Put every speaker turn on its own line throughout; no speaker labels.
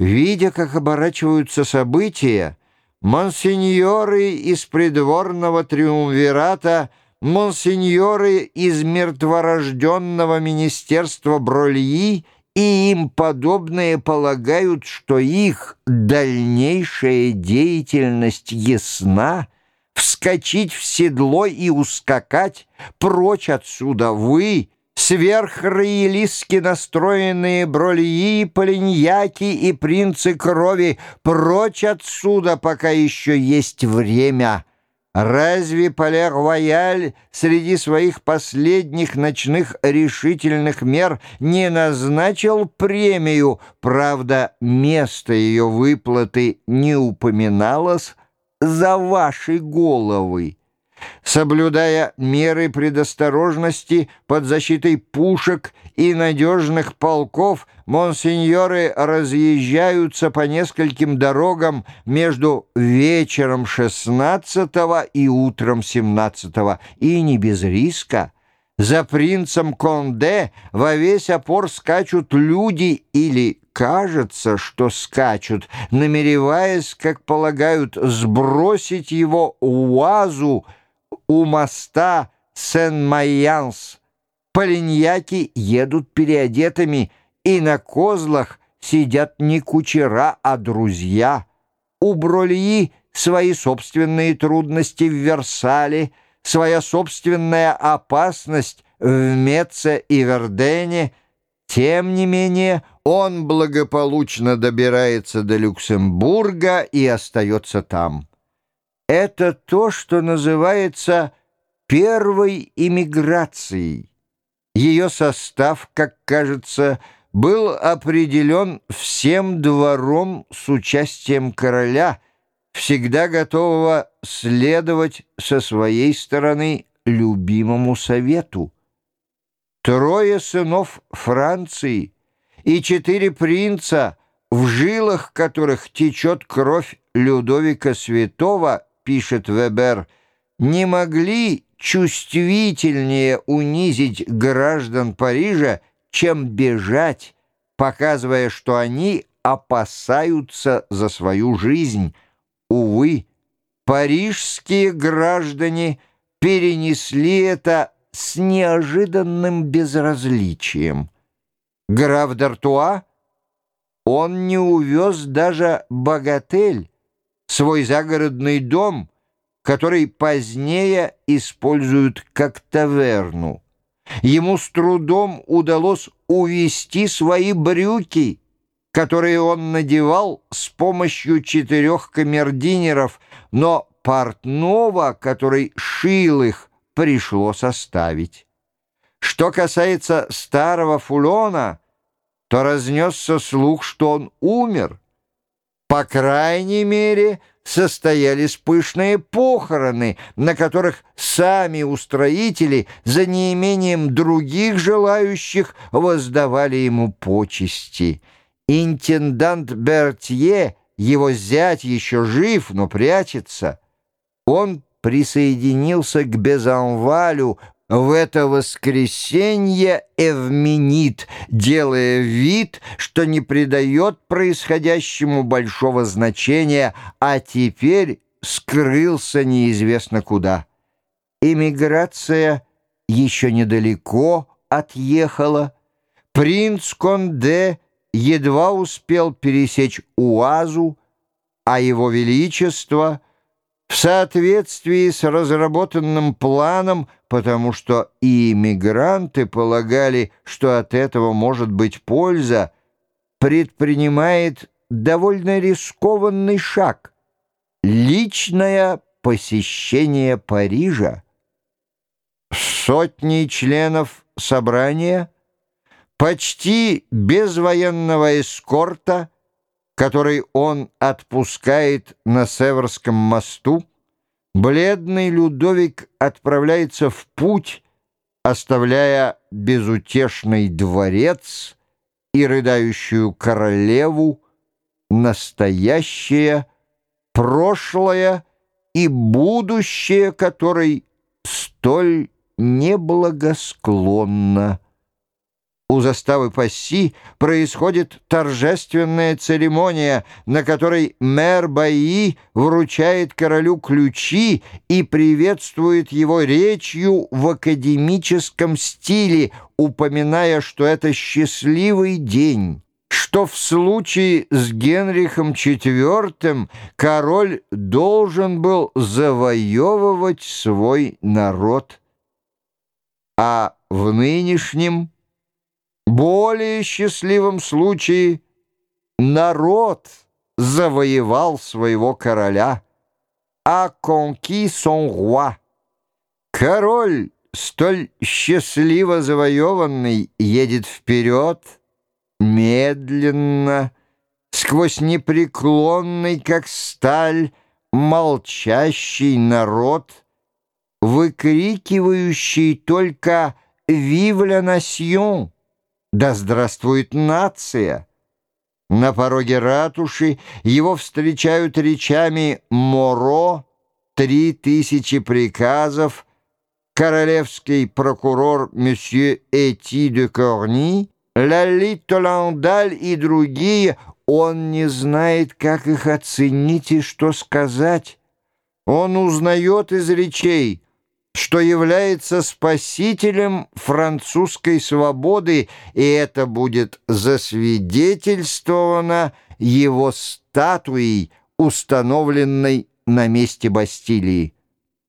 Видя, как оборачиваются события, монсеньоры из придворного триумвирата, монсеньоры из мертворожденного министерства Брольи и им подобные полагают, что их дальнейшая деятельность ясна, вскочить в седло и ускакать прочь отсюда вы — сверхроялистски настроенные брольи, полиньяки и принцы крови, прочь отсюда, пока еще есть время. Разве Пале-Рояль среди своих последних ночных решительных мер не назначил премию? Правда, место ее выплаты не упоминалось за ваши головы соблюдая меры предосторожности под защитой пушек и надежных полков, монсеньоры разъезжаются по нескольким дорогам между вечером 16 и утром 17 и не без риска. За принцем Конде во весь опор скачут люди или кажется, что скачут, намереваясь, как полагают, сбросить его уазу, у моста Сен-Майянс. Полиньяки едут переодетыми, и на козлах сидят не кучера, а друзья. У Брольи свои собственные трудности в Версале, своя собственная опасность в Меце и Вердене. Тем не менее, он благополучно добирается до Люксембурга и остается там. Это то, что называется первой иммиграцией. Ее состав, как кажется, был определен всем двором с участием короля, всегда готового следовать со своей стороны любимому совету. Трое сынов Франции и четыре принца, в жилах которых течет кровь Людовика Святого, пишет Вебер, не могли чувствительнее унизить граждан Парижа, чем бежать, показывая, что они опасаются за свою жизнь. Увы, парижские граждане перенесли это с неожиданным безразличием. Граф Д'Артуа, он не увез даже богатель, свой загородный дом, который позднее используют как таверну. Ему с трудом удалось увести свои брюки, которые он надевал с помощью четырех камердинеров, но портного, который шил их, пришлось оставить. Что касается старого фулона, то разнесся слух, что он умер. По крайней мере, состоялись пышные похороны, на которых сами устроители за неимением других желающих воздавали ему почести. Интендант Бертье, его зять еще жив, но прячется. Он присоединился к Безанвалю, в это воскресенье Эвменит, делая вид, что не придает происходящему большого значения, а теперь скрылся неизвестно куда. Эмиграция еще недалеко отъехала. Принц Конде едва успел пересечь Уазу, а его величество — в соответствии с разработанным планом, потому что и иммигранты полагали, что от этого может быть польза, предпринимает довольно рискованный шаг — личное посещение Парижа. Сотни членов собрания, почти без военного эскорта — который он отпускает на Северском мосту, бледный Людовик отправляется в путь, оставляя безутешный дворец и рыдающую королеву, настоящее, прошлое и будущее которой столь неблагосклонно у заставы Пасси происходит торжественная церемония, на которой мэр Баи вручает королю ключи и приветствует его речью в академическом стиле, упоминая, что это счастливый день что в случае с Генрихом IV король должен был завоевывать свой народ, а в нынешнем более счастливом случае народ завоевал своего короля, а конки сон roi. Король, столь счастливо завоеванный, едет вперед, медленно, сквозь непреклонный, как сталь, молчащий народ, выкрикивающий только «Вив ля насьон!» Да здравствует нация! На пороге ратуши его встречают речами «Моро», «Три тысячи приказов», королевский прокурор месье Эти де Корни, Лали Толандаль и другие, он не знает, как их оценить и что сказать. Он узнает из речей — что является спасителем французской свободы, и это будет засвидетельствовано его статуей, установленной на месте Бастилии.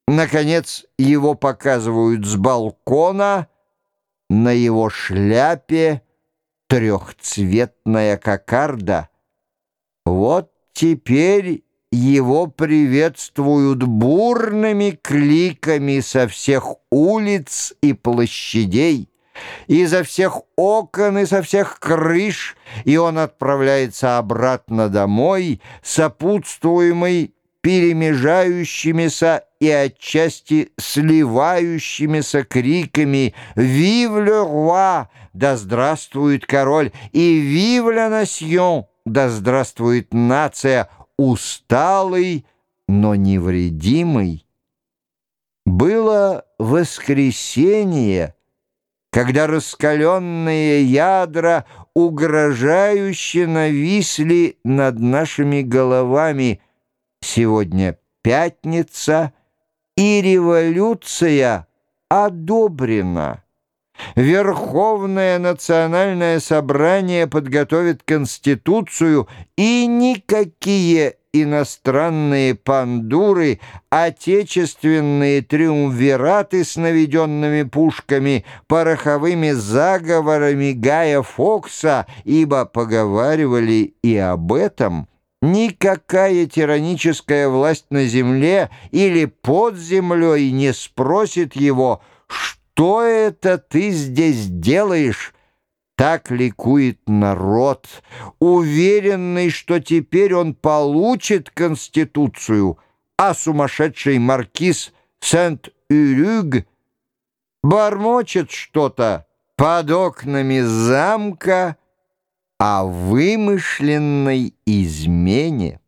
Наконец, его показывают с балкона, на его шляпе трехцветная кокарда. Вот теперь его приветствуют бурными кликами со всех улиц и площадей, изо всех окон и со всех крыш, и он отправляется обратно домой, сопутствуемый перемежающимися и отчасти сливающимися криками «Вив ле рoi!» «Да здравствует король!» и «Вив ля насьон!» «Да здравствует нация!» Усталый, но невредимый. Было воскресенье, когда раскаленные ядра угрожающе нависли над нашими головами. Сегодня пятница, и революция одобрена. Верховное национальное собрание подготовит Конституцию, и никакие иностранные пандуры, отечественные триумвираты с наведенными пушками, пороховыми заговорами Гая Фокса, ибо поговаривали и об этом, никакая тираническая власть на земле или под землей не спросит его, что что это ты здесь делаешь?» Так ликует народ, уверенный, что теперь он получит Конституцию, а сумасшедший маркиз Сент-Урюг бормочет что-то под окнами замка о вымышленной измене.